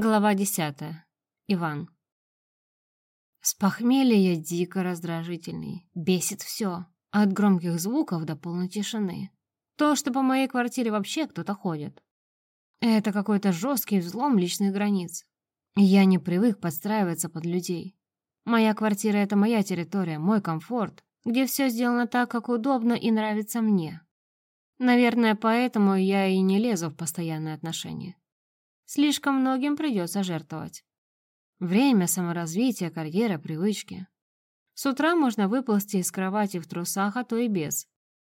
Глава десятая. Иван. С похмелья я дико раздражительный. Бесит все. От громких звуков до полной тишины. То, что по моей квартире вообще кто-то ходит. Это какой-то жесткий взлом личных границ. Я не привык подстраиваться под людей. Моя квартира — это моя территория, мой комфорт, где все сделано так, как удобно и нравится мне. Наверное, поэтому я и не лезу в постоянные отношения. Слишком многим придется жертвовать. Время, саморазвития, карьера, привычки. С утра можно выползти из кровати в трусах, а то и без.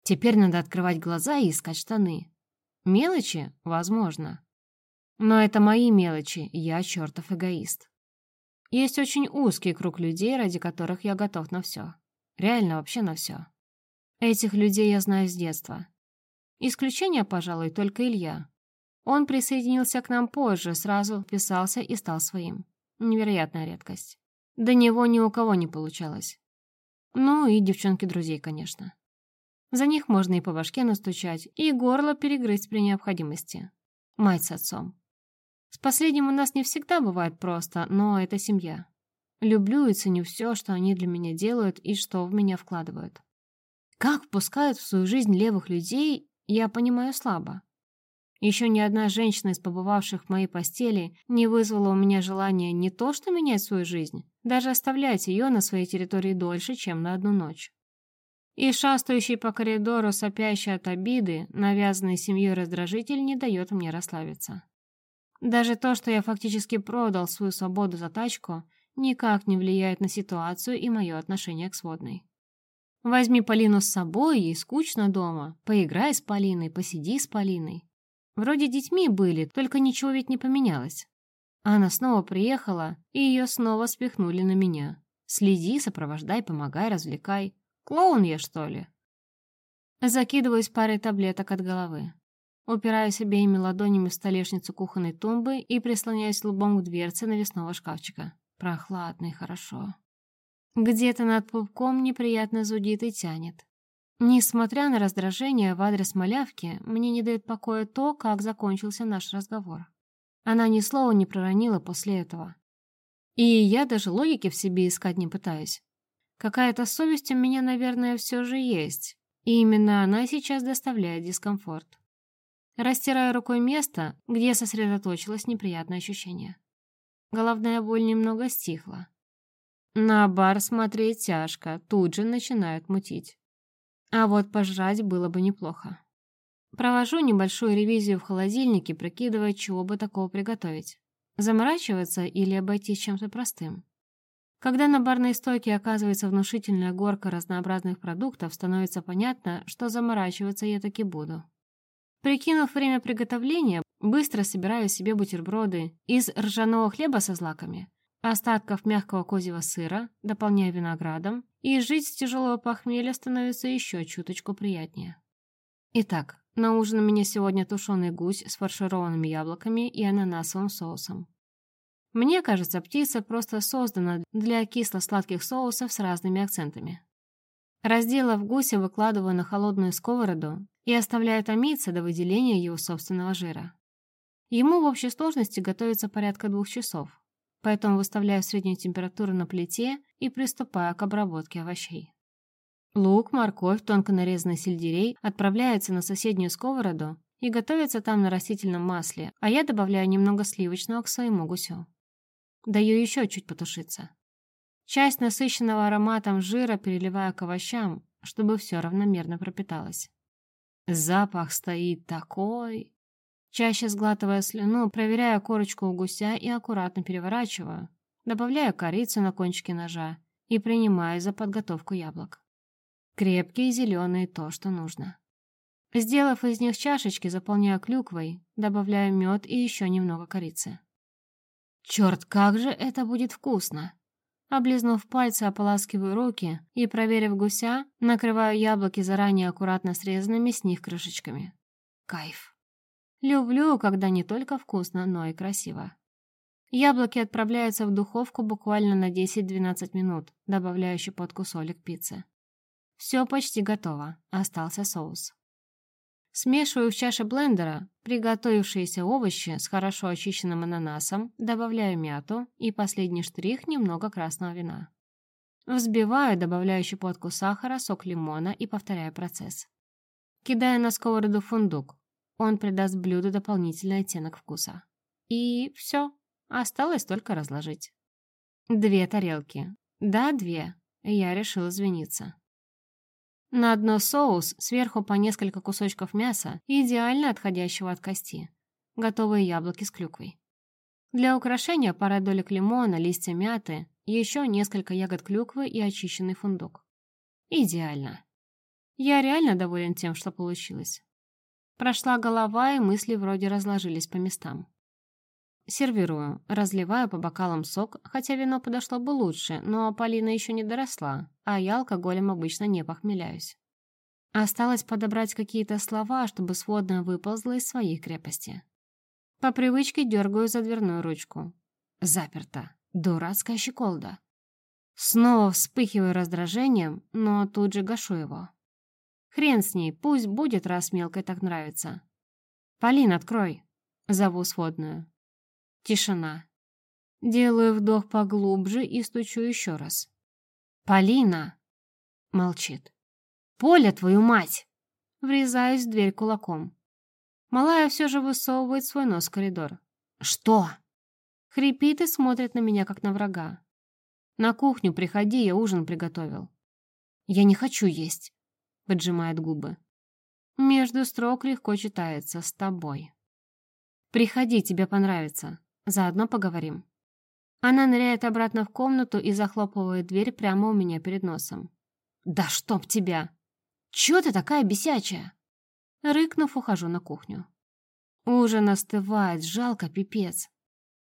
Теперь надо открывать глаза и искать штаны. Мелочи? Возможно. Но это мои мелочи, я чертов эгоист. Есть очень узкий круг людей, ради которых я готов на все. Реально вообще на все. Этих людей я знаю с детства. Исключение, пожалуй, только Илья. Он присоединился к нам позже, сразу вписался и стал своим. Невероятная редкость. До него ни у кого не получалось. Ну и девчонки друзей, конечно. За них можно и по башке настучать, и горло перегрызть при необходимости. Мать с отцом. С последним у нас не всегда бывает просто, но это семья. Люблю и ценю все, что они для меня делают и что в меня вкладывают. Как впускают в свою жизнь левых людей, я понимаю слабо. Еще ни одна женщина из побывавших в моей постели не вызвала у меня желания не то что менять свою жизнь, даже оставлять ее на своей территории дольше, чем на одну ночь. И шастающий по коридору, сопящий от обиды, навязанный семьей раздражитель не дает мне расслабиться. Даже то, что я фактически продал свою свободу за тачку, никак не влияет на ситуацию и мое отношение к сводной. Возьми Полину с собой, ей скучно дома, поиграй с Полиной, посиди с Полиной. Вроде детьми были, только ничего ведь не поменялось. Она снова приехала, и ее снова спихнули на меня. Следи, сопровождай, помогай, развлекай. Клоун я, что ли? Закидываюсь парой таблеток от головы. Упираюсь обеими ладонями в столешницу кухонной тумбы и прислоняюсь лбом к дверце навесного шкафчика. Прохладно и хорошо. Где-то над пупком неприятно зудит и тянет. Несмотря на раздражение в адрес малявки, мне не дает покоя то, как закончился наш разговор. Она ни слова не проронила после этого. И я даже логики в себе искать не пытаюсь. Какая-то совесть у меня, наверное, все же есть. И именно она сейчас доставляет дискомфорт. Растираю рукой место, где сосредоточилось неприятное ощущение. Головная боль немного стихла. На бар смотреть тяжко, тут же начинают мутить. А вот пожрать было бы неплохо. Провожу небольшую ревизию в холодильнике, прикидывая, чего бы такого приготовить. Заморачиваться или обойтись чем-то простым. Когда на барной стойке оказывается внушительная горка разнообразных продуктов, становится понятно, что заморачиваться я таки буду. Прикинув время приготовления, быстро собираю себе бутерброды из ржаного хлеба со злаками, остатков мягкого козьего сыра, дополняя виноградом, и жить с тяжелого похмелья становится еще чуточку приятнее. Итак, на ужин у меня сегодня тушеный гусь с фаршированными яблоками и ананасовым соусом. Мне кажется, птица просто создана для кисло-сладких соусов с разными акцентами. Разделав гуся, выкладываю на холодную сковороду и оставляю томиться до выделения его собственного жира. Ему в общей сложности готовится порядка двух часов, поэтому выставляю среднюю температуру на плите и приступаю к обработке овощей. Лук, морковь, тонко нарезанный сельдерей отправляются на соседнюю сковороду и готовятся там на растительном масле, а я добавляю немного сливочного к своему гусю. Даю еще чуть потушиться. Часть насыщенного ароматом жира переливаю к овощам, чтобы все равномерно пропиталось. Запах стоит такой чаще сглатывая слюну, проверяя корочку у гуся и аккуратно переворачиваю, добавляю корицу на кончике ножа и принимаю за подготовку яблок. Крепкие, зеленые, то, что нужно. Сделав из них чашечки, заполняю клюквой, добавляю мед и еще немного корицы. Черт, как же это будет вкусно! Облизнув пальцы, ополаскиваю руки и, проверив гуся, накрываю яблоки заранее аккуратно срезанными с них крышечками. Кайф! Люблю, когда не только вкусно, но и красиво. Яблоки отправляются в духовку буквально на 10-12 минут, добавляя щепотку соли к пицце. Все почти готово, остался соус. Смешиваю в чаше блендера приготовившиеся овощи с хорошо очищенным ананасом, добавляю мяту и последний штрих немного красного вина. Взбиваю, добавляю щепотку сахара, сок лимона и повторяю процесс. Кидаю на сковороду фундук. Он придаст блюду дополнительный оттенок вкуса. И все. Осталось только разложить. Две тарелки. Да, две. Я решила извиниться. На дно соус, сверху по несколько кусочков мяса, идеально отходящего от кости. Готовые яблоки с клюквой. Для украшения пара долек лимона, листья мяты, еще несколько ягод клюквы и очищенный фундук. Идеально. Я реально доволен тем, что получилось. Прошла голова, и мысли вроде разложились по местам. Сервирую, разливаю по бокалам сок, хотя вино подошло бы лучше, но Полина еще не доросла, а я алкоголем обычно не похмеляюсь. Осталось подобрать какие-то слова, чтобы сводная выползла из своей крепости. По привычке дергаю за дверную ручку. Заперто. Дурацкая щеколда. Снова вспыхиваю раздражением, но тут же гашу его. Хрен с ней, пусть будет, раз мелкой так нравится. «Полин, открой!» Зову сводную. Тишина. Делаю вдох поглубже и стучу еще раз. «Полина!» Молчит. «Поля, твою мать!» Врезаюсь в дверь кулаком. Малая все же высовывает свой нос в коридор. «Что?» Хрипит и смотрит на меня, как на врага. «На кухню приходи, я ужин приготовил». «Я не хочу есть», — поджимает губы. Между строк легко читается «с тобой». «Приходи, тебе понравится. Заодно поговорим». Она ныряет обратно в комнату и захлопывает дверь прямо у меня перед носом. «Да чтоб тебя! Чё ты такая бесячая?» Рыкнув, ухожу на кухню. Ужин остывает, жалко, пипец.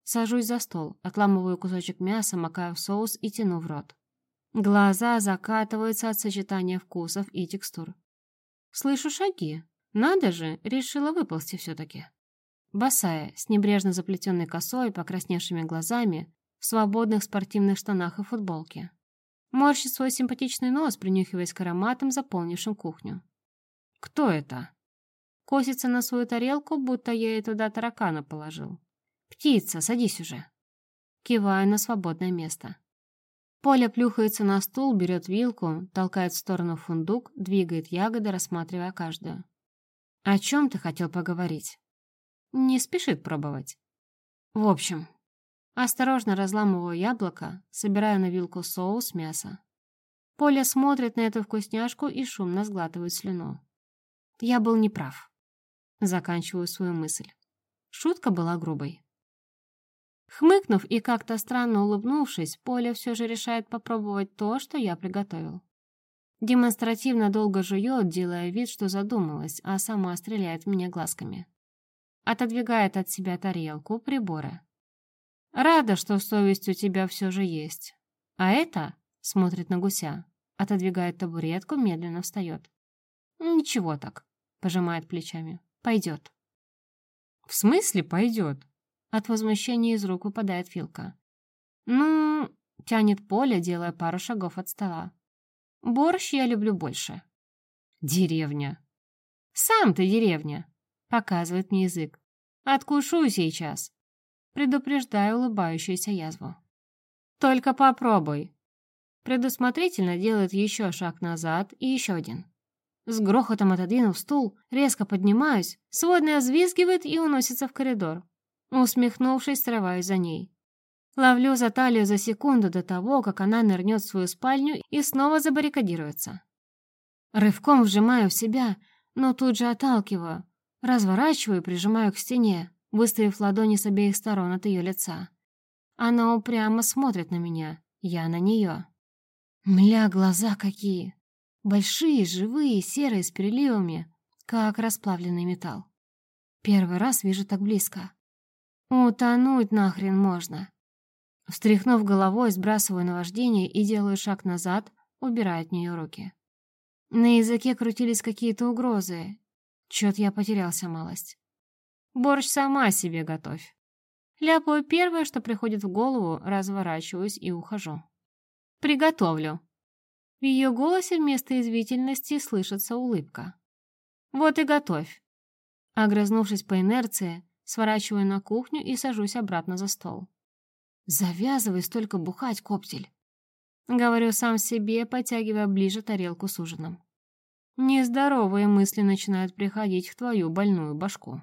Сажусь за стол, отламываю кусочек мяса, макаю в соус и тяну в рот. Глаза закатываются от сочетания вкусов и текстур. Слышу шаги. Надо же, решила выползти все-таки. Босая, с небрежно заплетенной косой, покрасневшими глазами, в свободных спортивных штанах и футболке. Морщит свой симпатичный нос, принюхиваясь к ароматам, заполнившим кухню. «Кто это?» Косится на свою тарелку, будто я ей туда таракана положил. «Птица, садись уже!» Киваю на свободное место. Поля плюхается на стул, берет вилку, толкает в сторону фундук, двигает ягоды, рассматривая каждую. «О чем ты хотел поговорить?» Не спешит пробовать. В общем, осторожно разламываю яблоко, собираю на вилку соус мяса. Поля смотрит на эту вкусняшку и шумно сглатывает слюну. Я был неправ. Заканчиваю свою мысль. Шутка была грубой. Хмыкнув и как-то странно улыбнувшись, Поля все же решает попробовать то, что я приготовил. Демонстративно долго жует, делая вид, что задумалась, а сама стреляет меня глазками. Отодвигает от себя тарелку, приборы. «Рада, что совесть у тебя все же есть. А это...» — смотрит на гуся. Отодвигает табуретку, медленно встает. «Ничего так», — пожимает плечами. «Пойдет». «В смысле пойдет?» От возмущения из рук выпадает Филка. «Ну...» — тянет Поля, делая пару шагов от стола. «Борщ я люблю больше». «Деревня». «Сам ты деревня», — показывает мне язык. «Откушу сейчас», — предупреждаю улыбающуюся язву. «Только попробуй». Предусмотрительно делает еще шаг назад и еще один. С грохотом отодвинув стул, резко поднимаюсь, сводная взвизгивает и уносится в коридор. Усмехнувшись, срываюсь за ней. Ловлю за талию за секунду до того, как она нырнет в свою спальню и снова забаррикадируется. Рывком вжимаю в себя, но тут же отталкиваю, разворачиваю и прижимаю к стене, выставив ладони с обеих сторон от ее лица. Она упрямо смотрит на меня, я на нее. Мля, глаза какие! Большие, живые, серые, с переливами, как расплавленный металл. Первый раз вижу так близко. Утонуть нахрен можно. Встряхнув головой, сбрасываю наваждение и делаю шаг назад, убирая от нее руки. На языке крутились какие-то угрозы. Чет я потерялся малость. Борщ сама себе готовь. Ляпаю первое, что приходит в голову, разворачиваюсь и ухожу. Приготовлю. В ее голосе вместо извительности слышится улыбка. Вот и готовь. Огрызнувшись по инерции, сворачиваю на кухню и сажусь обратно за стол. «Завязывай столько бухать, коптель!» Говорю сам себе, потягивая ближе тарелку с ужином. Нездоровые мысли начинают приходить в твою больную башку.